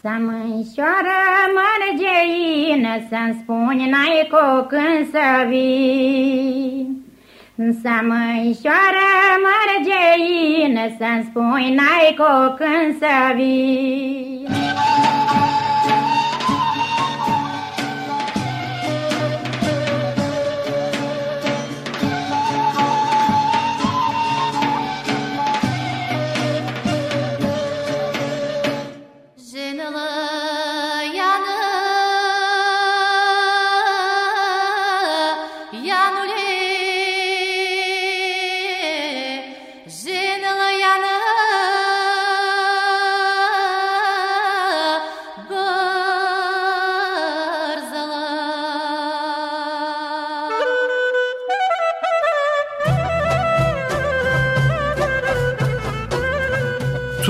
Să mânșoară mărgeină, Să-mi spuni n-ai cu când să vii. Să mânșoară mărgeină, Să-mi spui n-ai cu când să vii.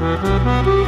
Música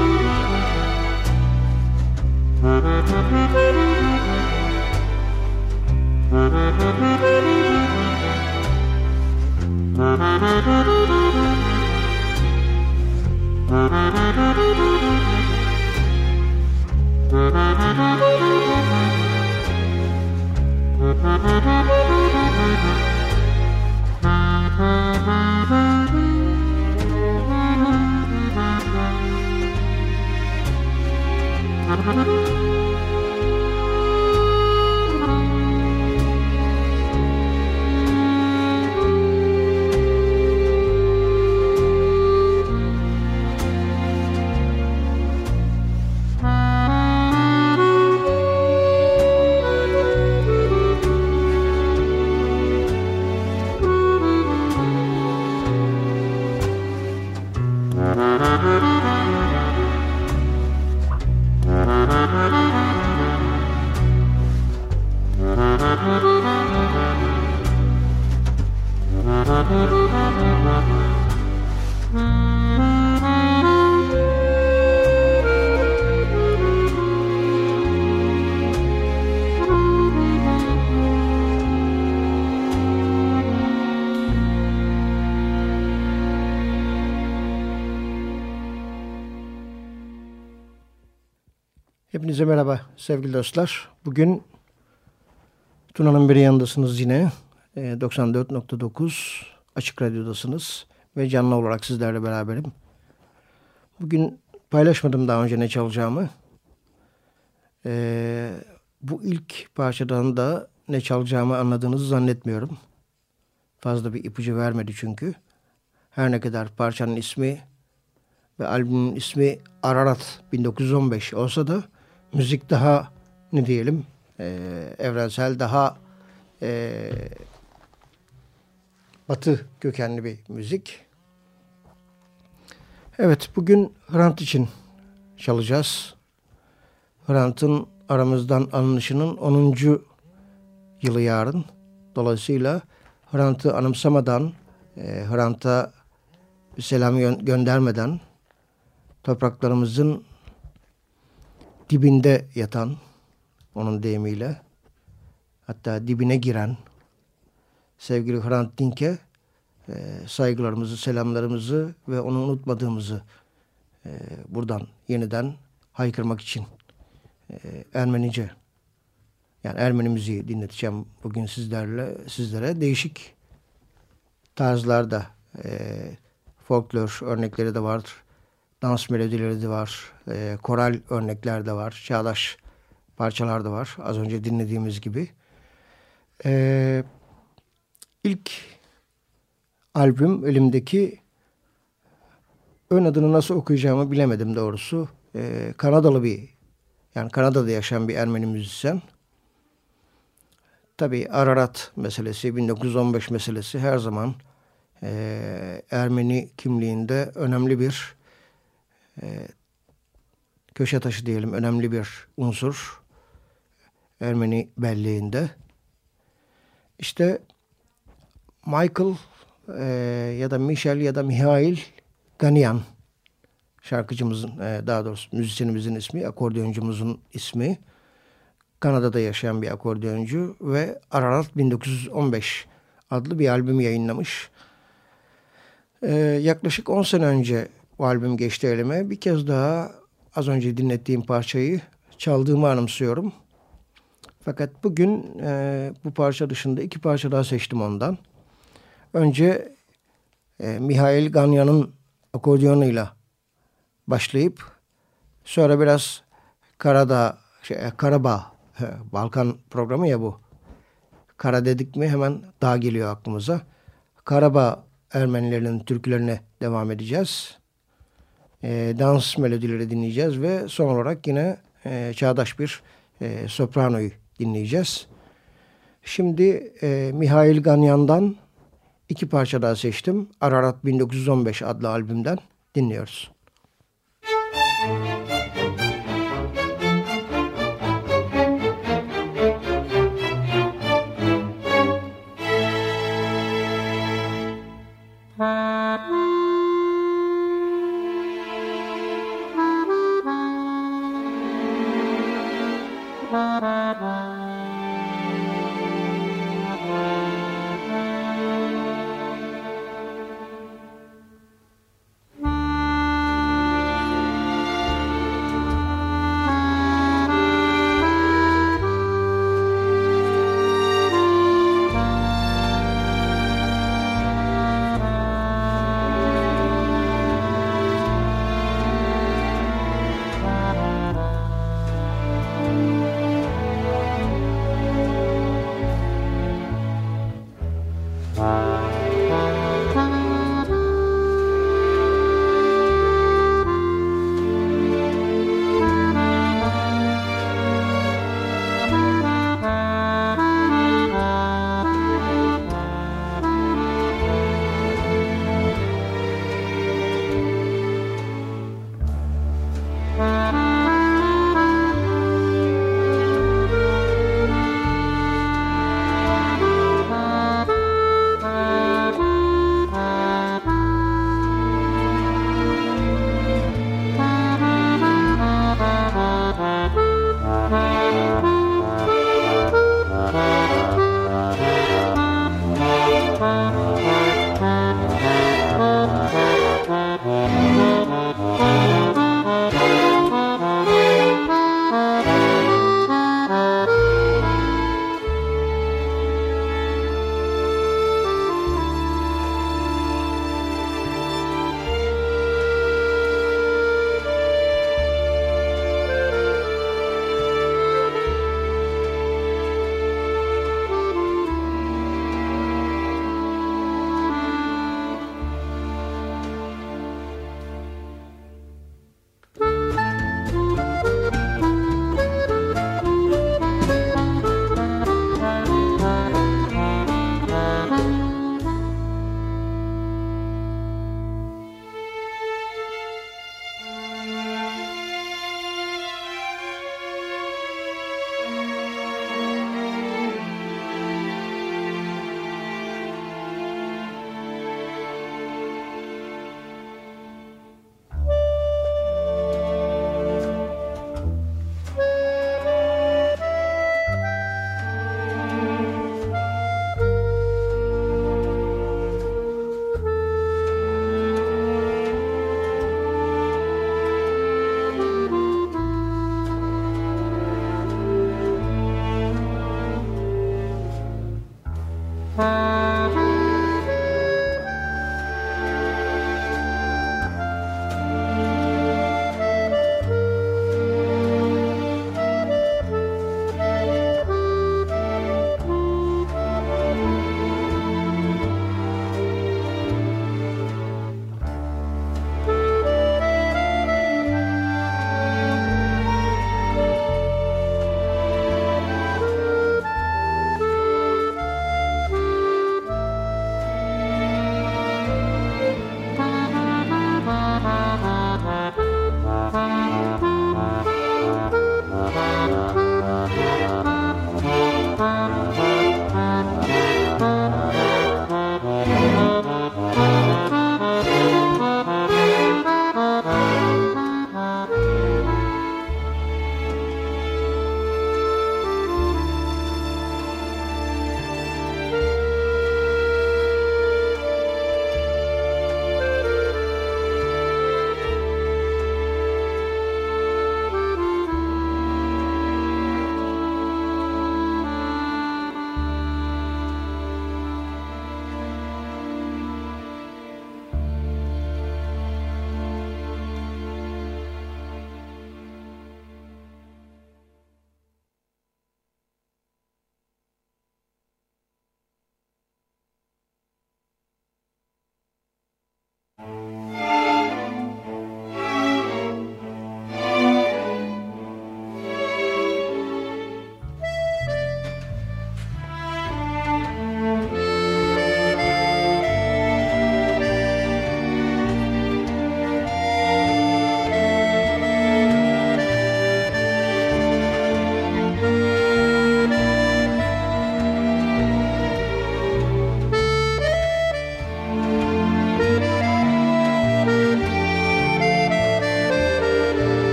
Hepinize merhaba sevgili dostlar. Bugün Tuna'nın bir yanındasınız yine. 94.9 e, Açık Radyo'dasınız ve canlı olarak sizlerle beraberim. Bugün paylaşmadım daha önce ne çalacağımı. Ee, bu ilk parçadan da ne çalacağımı anladığınızı zannetmiyorum. Fazla bir ipucu vermedi çünkü. Her ne kadar parçanın ismi ve albümün ismi Ararat 1915 olsa da müzik daha ne diyelim e, evrensel daha e, batı kökenli bir müzik. Evet bugün Hrant için çalacağız. Hrant'ın aramızdan alınışının 10. yılı yarın. Dolayısıyla Hrant'ı anımsamadan, e, Hrant'a selam gö göndermeden topraklarımızın dibinde yatan, onun deyimiyle, hatta dibine giren sevgili Hrant Dink'e e, saygılarımızı, selamlarımızı ve onu unutmadığımızı e, buradan yeniden haykırmak için e, Ermenice yani Ermeni müziği dinleteceğim bugün sizlerle sizlere. Değişik tarzlarda e, folklor örnekleri de vardır. Dans melodileri de var. E, koral örnekler de var. Çağdaş parçalar da var. Az önce dinlediğimiz gibi. E, ilk albüm elimdeki ön adını nasıl okuyacağımı bilemedim doğrusu. E, Kanadalı bir yani Kanada'da yaşayan bir Ermeni müzisyen. Tabi Ararat meselesi, 1915 meselesi her zaman e, Ermeni kimliğinde önemli bir e, köşe taşı diyelim, önemli bir unsur Ermeni belleğinde. İşte Michael e, ya da Michel ya da Mihail Ganian şarkıcımızın e, daha doğrusu müzisyenimizin ismi, akordeoncumuzun ismi. Kanada'da yaşayan bir akordeoncu ve Ararat 1915 adlı bir albüm yayınlamış. Ee, yaklaşık 10 sene önce bu albüm geçti elime. Bir kez daha az önce dinlettiğim parçayı çaldığımı anımsıyorum. Fakat bugün e, bu parça dışında iki parça daha seçtim ondan. Önce e, Mihail Ganyan'ın akordeonuyla başlayıp sonra biraz Karadağ, şey, Karabağ, Balkan programı ya bu. Kara dedik mi hemen dağ geliyor aklımıza. Karabağ Ermenilerinin türkülerine devam edeceğiz. E, dans melodileri dinleyeceğiz ve son olarak yine e, çağdaş bir e, sopranoyu dinleyeceğiz. Şimdi e, Mihail Ganyan'dan iki parça daha seçtim. Ararat 1915 adlı albümden dinliyoruz.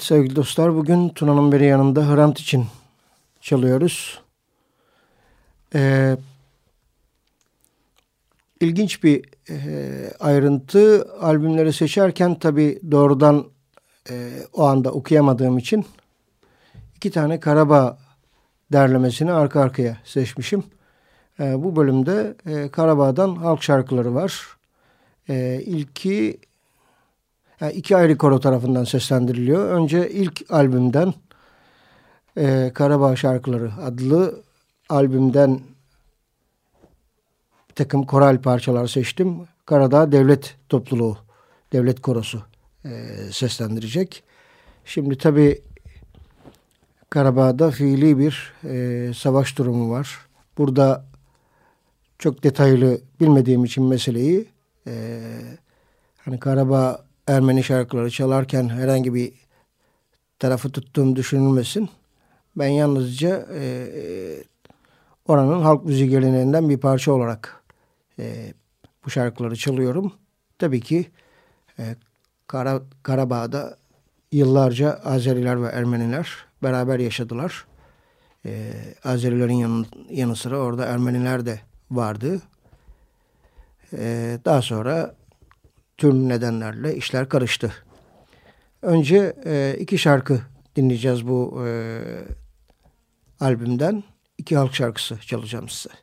Evet sevgili dostlar bugün Tuna'nın beri yanında Hrant için çalıyoruz. Ee, ilginç bir e, ayrıntı albümleri seçerken tabi doğrudan e, o anda okuyamadığım için iki tane Karabağ derlemesini arka arkaya seçmişim. E, bu bölümde e, Karabağ'dan halk şarkıları var. E, ilki yani iki ayrı koro tarafından seslendiriliyor. Önce ilk albümden e, Karabağ Şarkıları adlı albümden bir takım koral parçalar seçtim. Karadağ Devlet Topluluğu, Devlet Korosu e, seslendirecek. Şimdi tabi Karabağ'da fiili bir e, savaş durumu var. Burada çok detaylı bilmediğim için meseleyi e, hani Karabağ Ermeni şarkıları çalarken herhangi bir tarafı tuttuğum düşünülmesin. Ben yalnızca e, oranın halk müziği geleneğinden bir parça olarak e, bu şarkıları çalıyorum. Tabii ki e, Kara, Karabağ'da yıllarca Azeriler ve Ermeniler beraber yaşadılar. E, Azerilerin yanı, yanı sıra orada Ermeniler de vardı. E, daha sonra tür nedenlerle işler karıştı. Önce e, iki şarkı dinleyeceğiz bu e, albümden. İki halk şarkısı çalacağım size.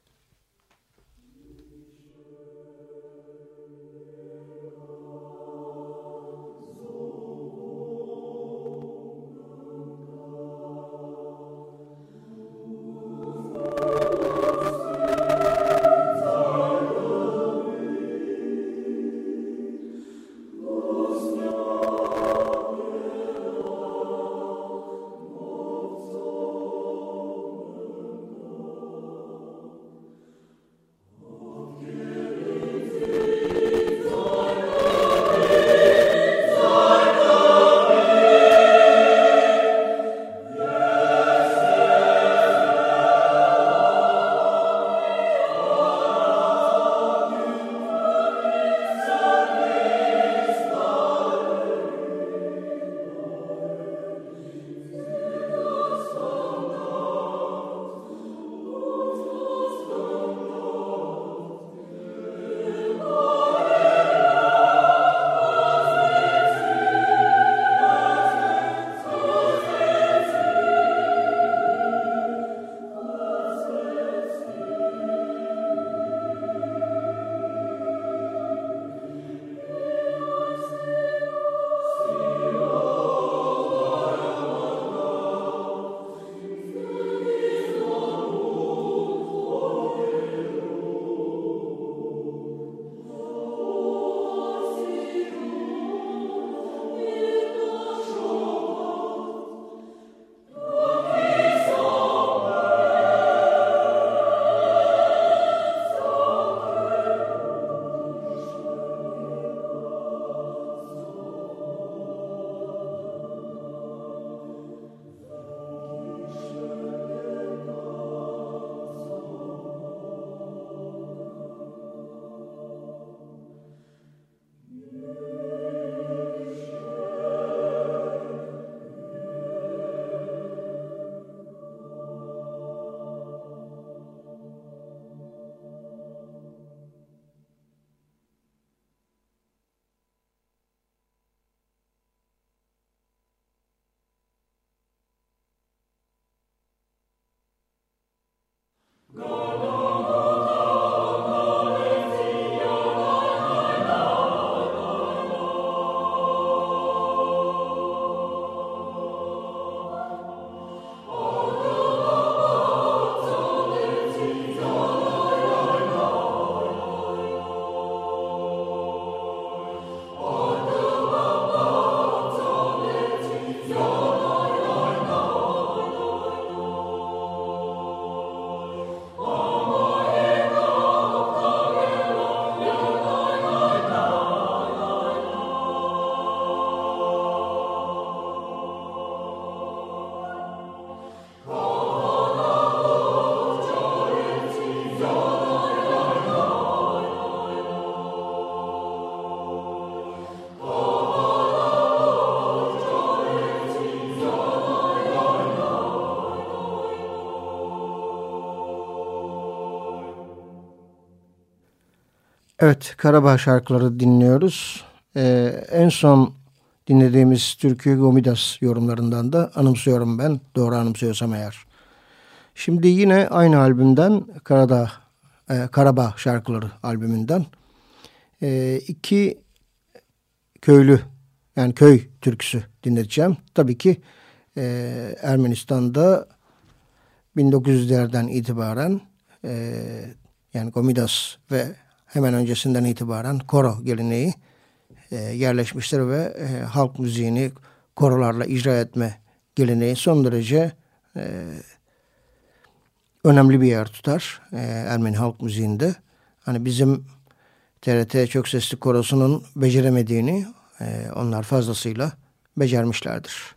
Evet, Karabağ şarkıları dinliyoruz. Ee, en son dinlediğimiz türkü Gomidas yorumlarından da anımsıyorum ben. Doğru anımsıyorsam eğer. Şimdi yine aynı albümden Karadağ, e, Karabağ şarkıları albümünden e, iki köylü yani köy türküsü dinleteceğim. Tabii ki e, Ermenistan'da 1900'lerden itibaren e, yani Gomidas ve hemen öncesinden itibaren koro geleneği e, yerleşmiştir ve e, halk müziğini korolarla icra etme geleneği son derece e, önemli bir yer tutar e, Ermeni halk müziğinde. Hani bizim TRT çok sesli korosunun beceremediğini e, onlar fazlasıyla becermişlerdir.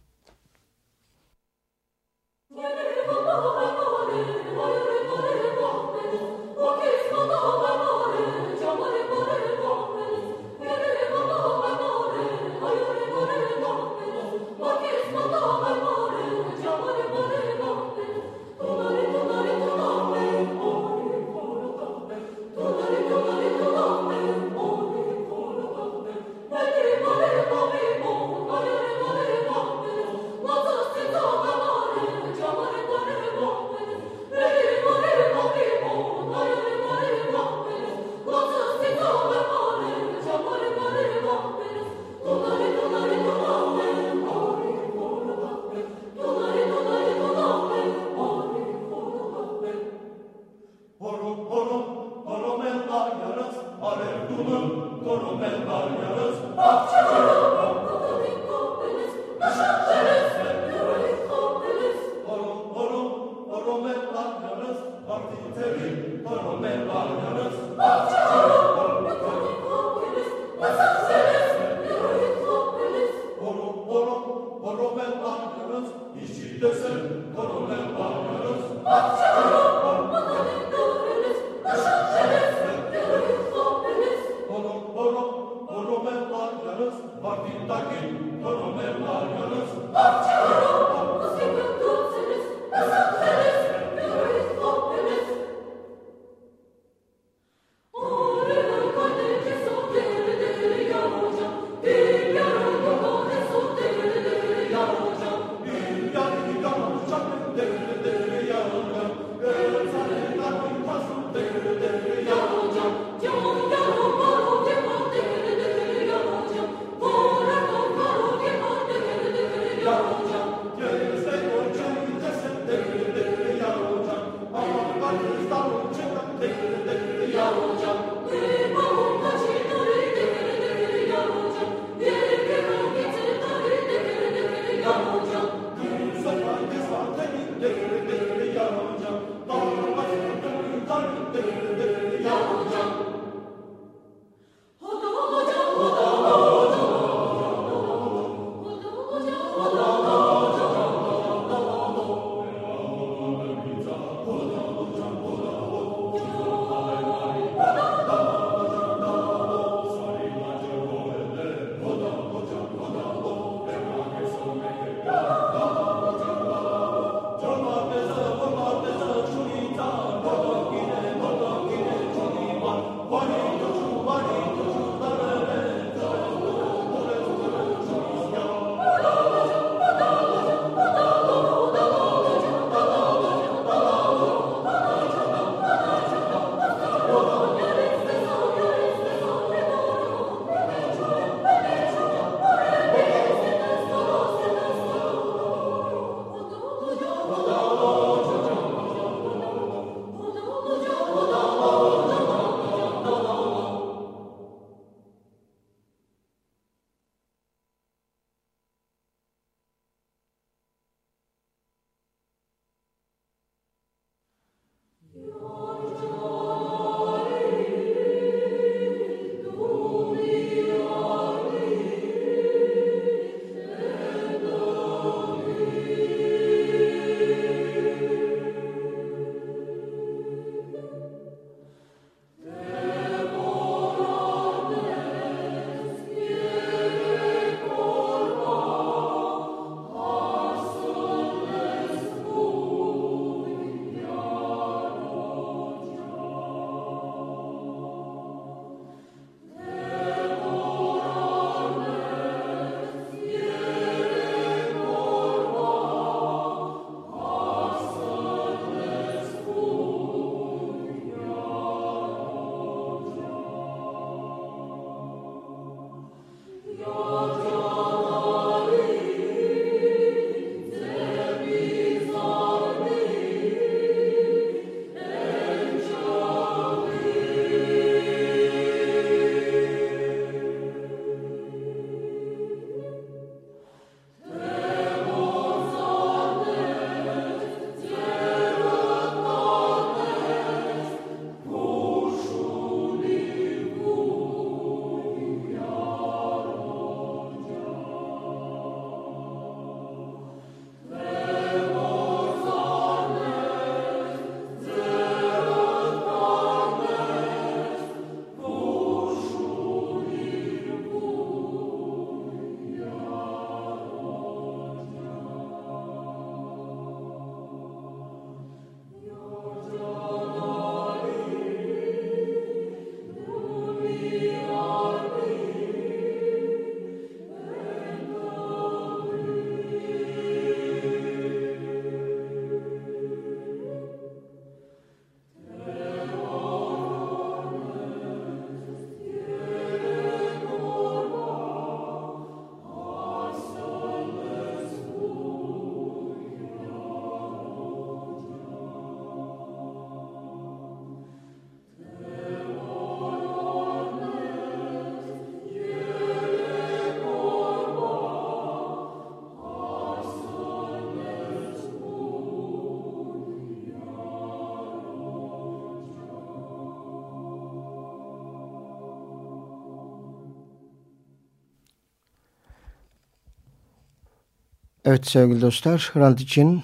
Evet sevgili dostlar, Hrant için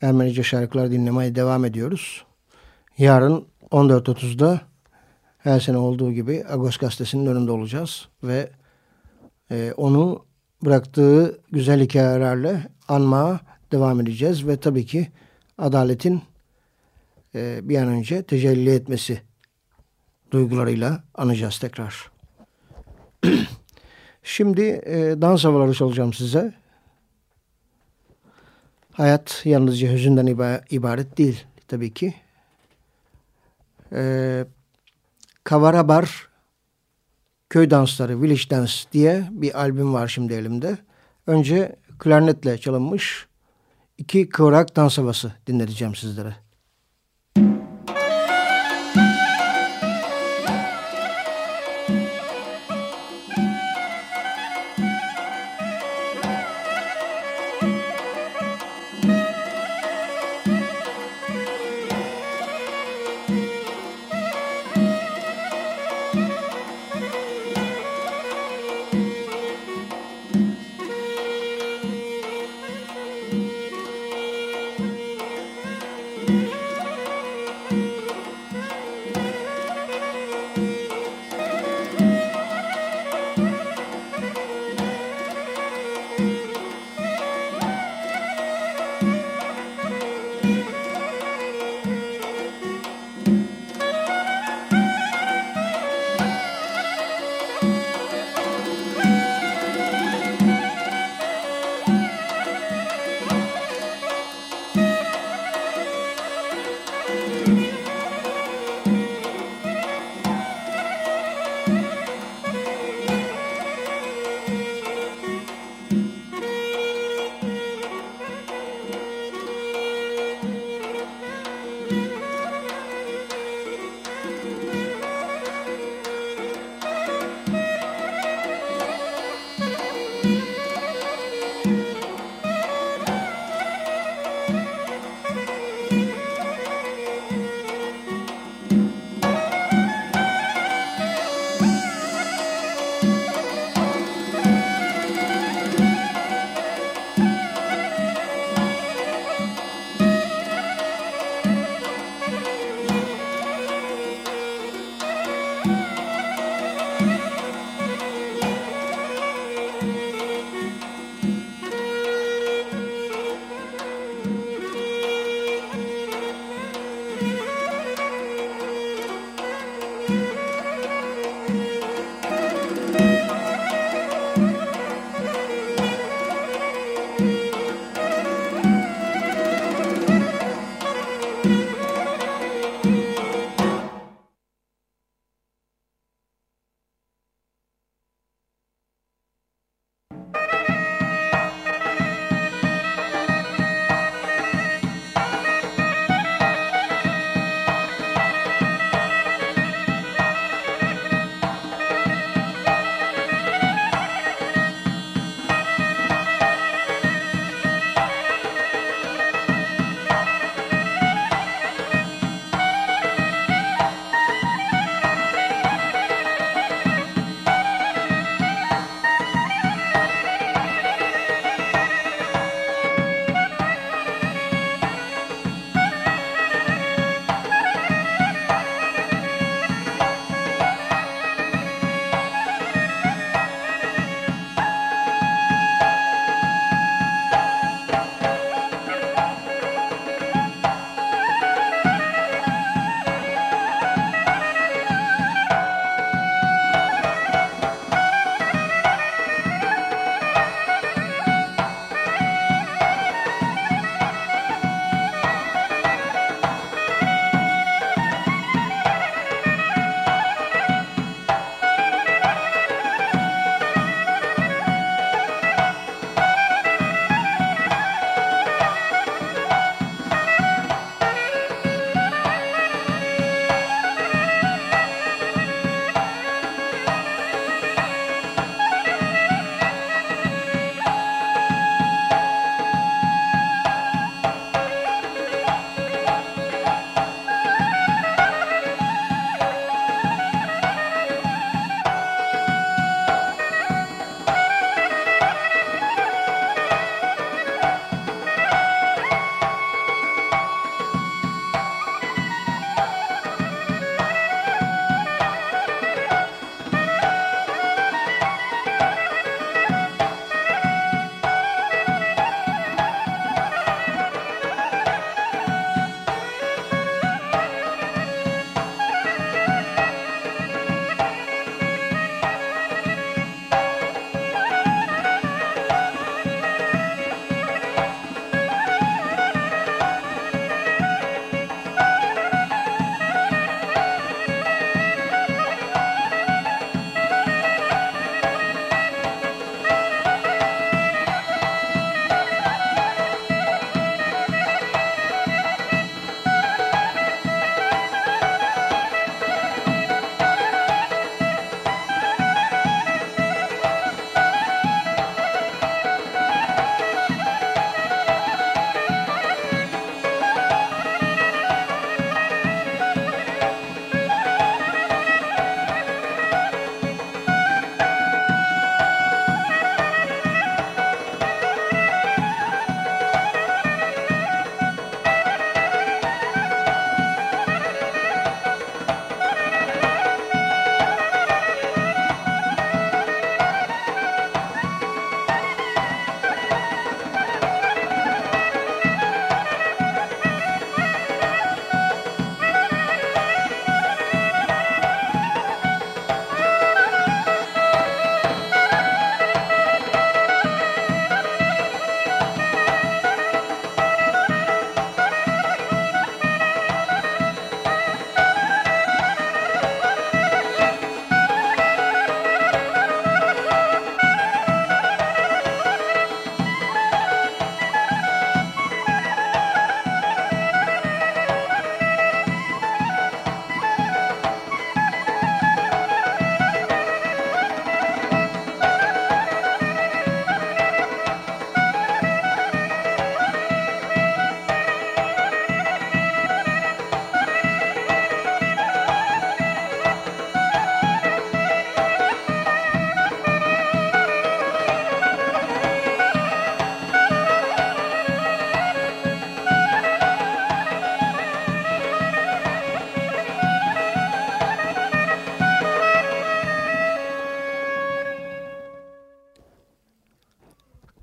Ermenice şarkılar dinlemeye devam ediyoruz. Yarın 14.30'da her sene olduğu gibi Agos Gazetesi'nin önünde olacağız ve e, onu bıraktığı güzel hikayelerle anmaya devam edeceğiz ve tabii ki adaletin e, bir an önce tecelli etmesi duygularıyla anacağız tekrar. Şimdi e, dans havaları çalacağım size. Hayat yalnızca hüzünden ibaret değil tabii ki. Ee, Kavarabar Köy Dansları, Village Dance diye bir albüm var şimdi elimde. Önce klarnetle çalınmış iki kıvrak dans havası dinleteceğim sizlere.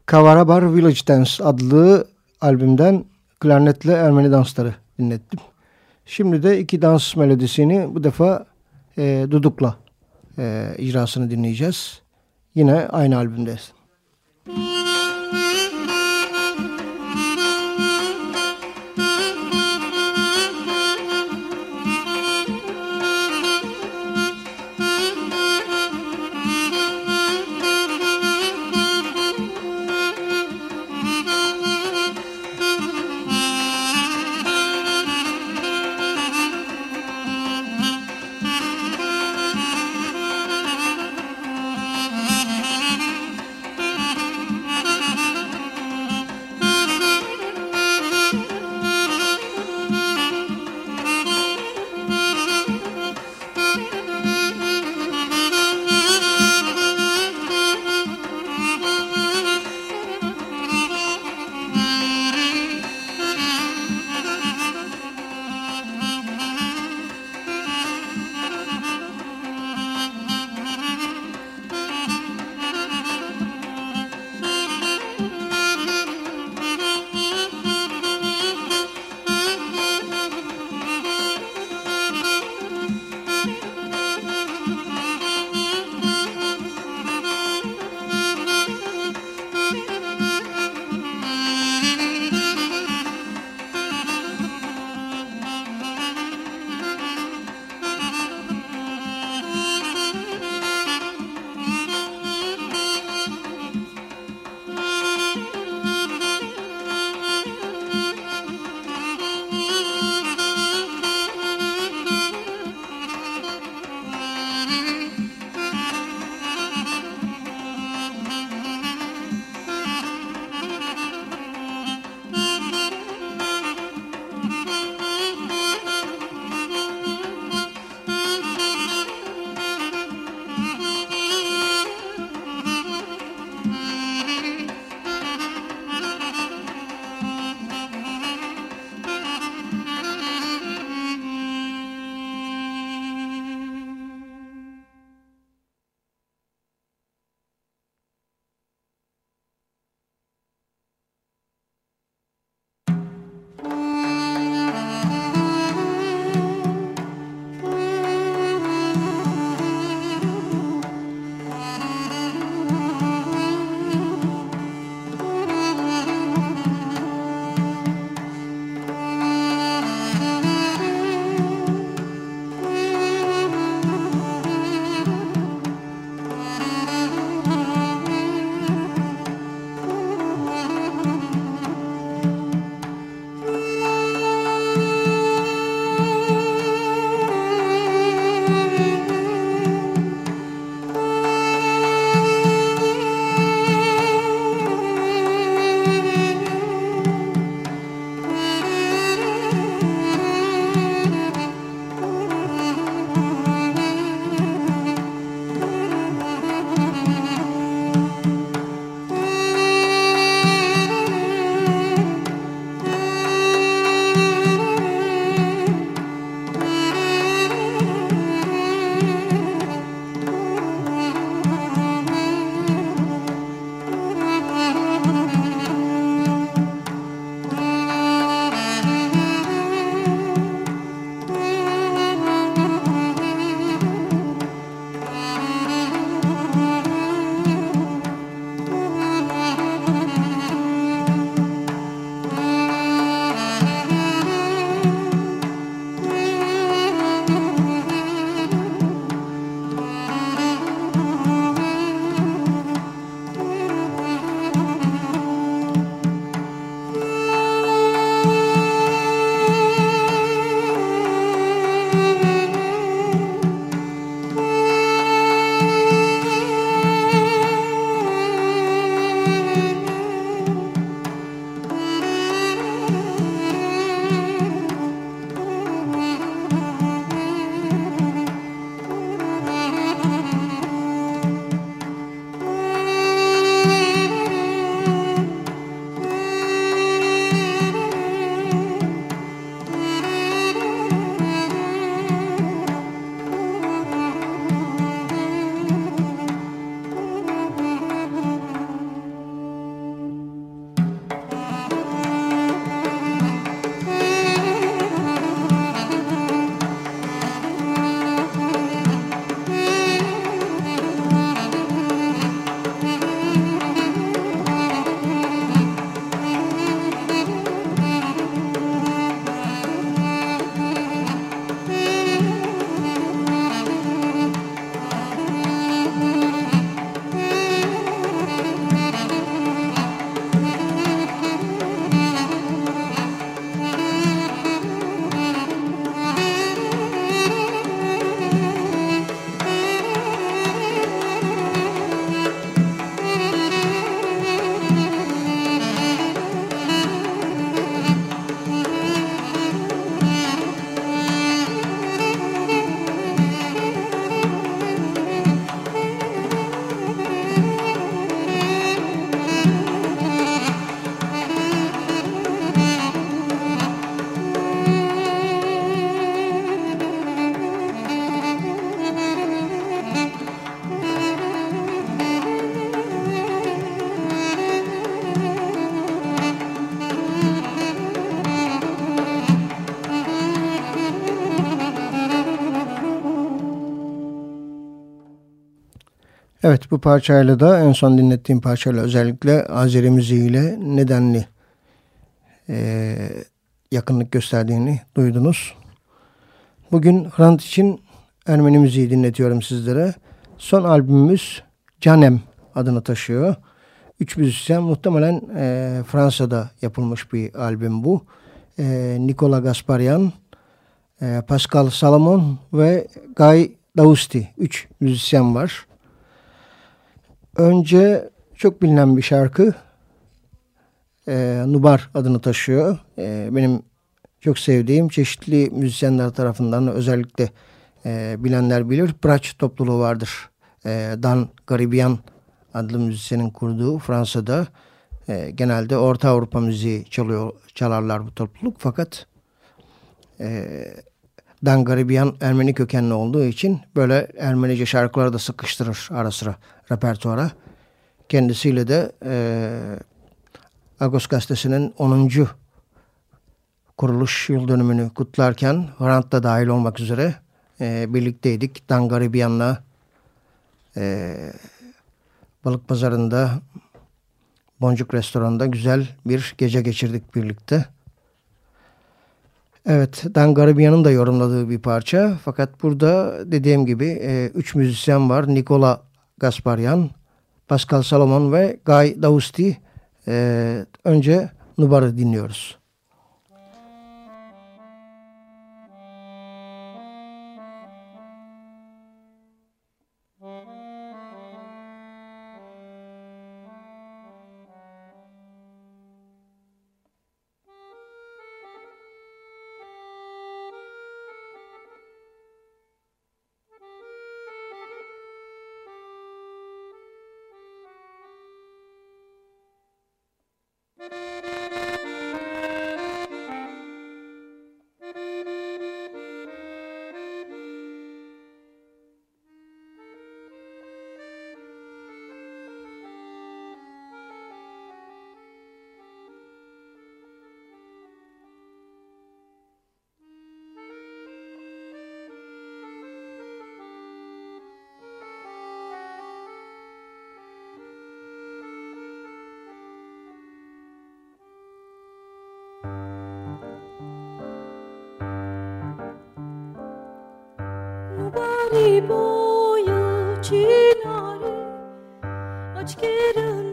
Kavarabar Village Dance adlı albümden klarnetle Ermeni dansları dinlettim. Şimdi de iki dans melodisini bu defa e, Duduk'la e, icrasını dinleyeceğiz. Yine aynı albümdeyiz. Evet bu parçayla da en son dinlettiğim parçayla özellikle Azeri müziğiyle nedenli e, yakınlık gösterdiğini duydunuz. Bugün Hrant için Ermeni müziği dinletiyorum sizlere. Son albümümüz Canem adını taşıyor. Üç müzisyen muhtemelen e, Fransa'da yapılmış bir albüm bu. E, Nikola Gasparyan, e, Pascal Salomon ve Guy Dausti. Üç müzisyen var. Önce çok bilinen bir şarkı e, Nubar adını taşıyor. E, benim çok sevdiğim çeşitli müzisyenler tarafından özellikle e, bilenler bilir. Braç topluluğu vardır. E, Dan Garibian adlı müzisyenin kurduğu Fransa'da e, genelde Orta Avrupa müziği çalıyor çalarlar bu topluluk. Fakat e, Dan Garibian Ermeni kökenli olduğu için böyle Ermenice şarkıları da sıkıştırır ara sıra repertuara. Kendisiyle de e, Agos Gazetesi'nin 10. kuruluş yıl dönümünü kutlarken Hrant da dahil olmak üzere e, birlikteydik. Dan Garibian'la e, balık pazarında Boncuk Restoran'da güzel bir gece geçirdik birlikte. Evet, Dan Garibian'ın da yorumladığı bir parça. Fakat burada dediğim gibi e, üç müzisyen var. Nikola Gasparyan, Pascal Salomon ve Guy Dausti. E, önce Nubar'ı dinliyoruz. 날이 보여진 너를 어지게는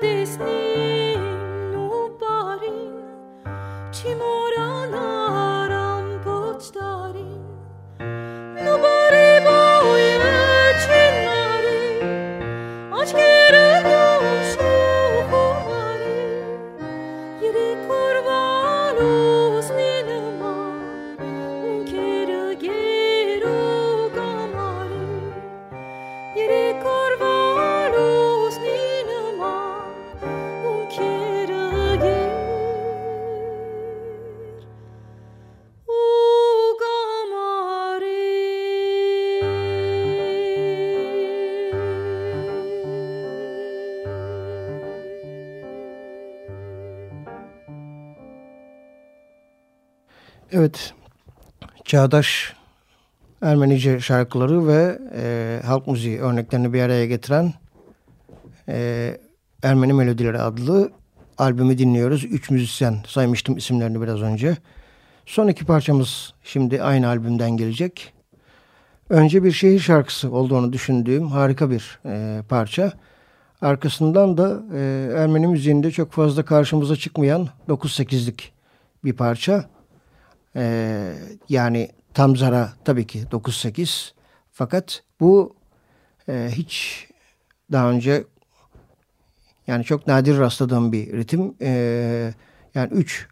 Disney. Çağdaş Ermenice şarkıları ve e, halk müziği örneklerini bir araya getiren e, Ermeni Melodileri adlı albümü dinliyoruz. Üç müzisyen saymıştım isimlerini biraz önce. Son iki parçamız şimdi aynı albümden gelecek. Önce bir şehir şarkısı olduğunu düşündüğüm harika bir e, parça. Arkasından da e, Ermeni müziğinde çok fazla karşımıza çıkmayan 9-8'lik bir parça. E, yani tam zara tabii ki 9-8. Fakat bu e, hiç daha önce yani çok nadir rastladığım bir ritim. E, yani 3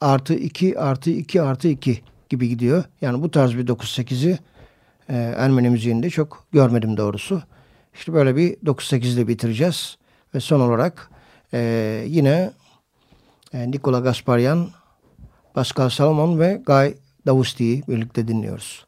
artı 2 artı 2 artı 2 gibi gidiyor. Yani bu tarz bir 9-8'i e, Ermeni müziğinde çok görmedim doğrusu. İşte böyle bir 9-8 ile bitireceğiz. Ve son olarak e, yine e, Nikola Gasparyan, Pascal Salomon ve Guy Davusti'yi birlikte dinliyoruz.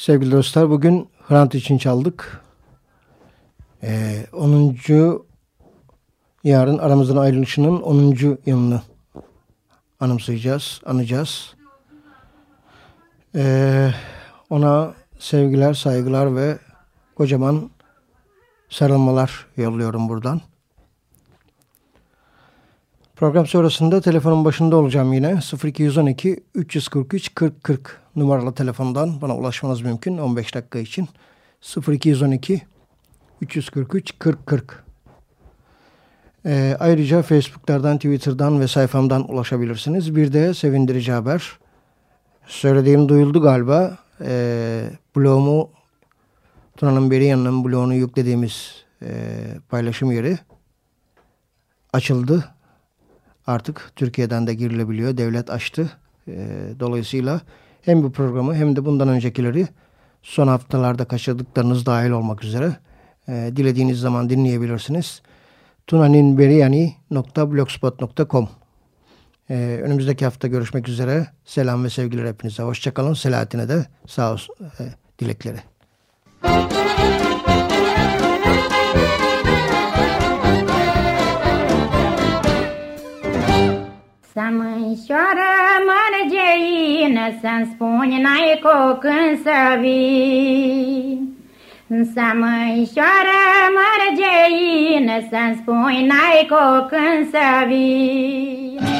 Sevgili dostlar bugün Hrant için çaldık. Ee, 10. yarın aramızdan ayrılışının 10. yılını anımsayacağız, anacağız. Ee, ona sevgiler, saygılar ve kocaman sarılmalar yolluyorum buradan. Program sonrasında telefonun başında olacağım yine. 0212 343 40 40 numaralı telefondan bana ulaşmanız mümkün 15 dakika için. 0212 343 40 40 ee, ayrıca Facebook'lardan, Twitter'dan ve sayfamdan ulaşabilirsiniz. Bir de sevindirici haber. Söylediğim duyuldu galiba. Ee, blogumu Tuna'nın beri yanının bloğunu yüklediğimiz e, paylaşım yeri açıldı. Artık Türkiye'den de girilebiliyor. Devlet açtı. E, dolayısıyla hem bu programı hem de bundan öncekileri son haftalarda kaçırdıklarınız dahil olmak üzere e, dilediğiniz zaman dinleyebilirsiniz. tunaninberiyani.blogspot.com ee, Önümüzdeki hafta görüşmek üzere. Selam ve sevgiler hepinize. Hoşçakalın. Selahattin'e de sağ olsun e, dilekleri. Să mânșoară mărgeină, Să-mi spuni n-ai cu când să vii. Să mânșoară mărgeină, Să-mi spuni n-ai cu când să vii.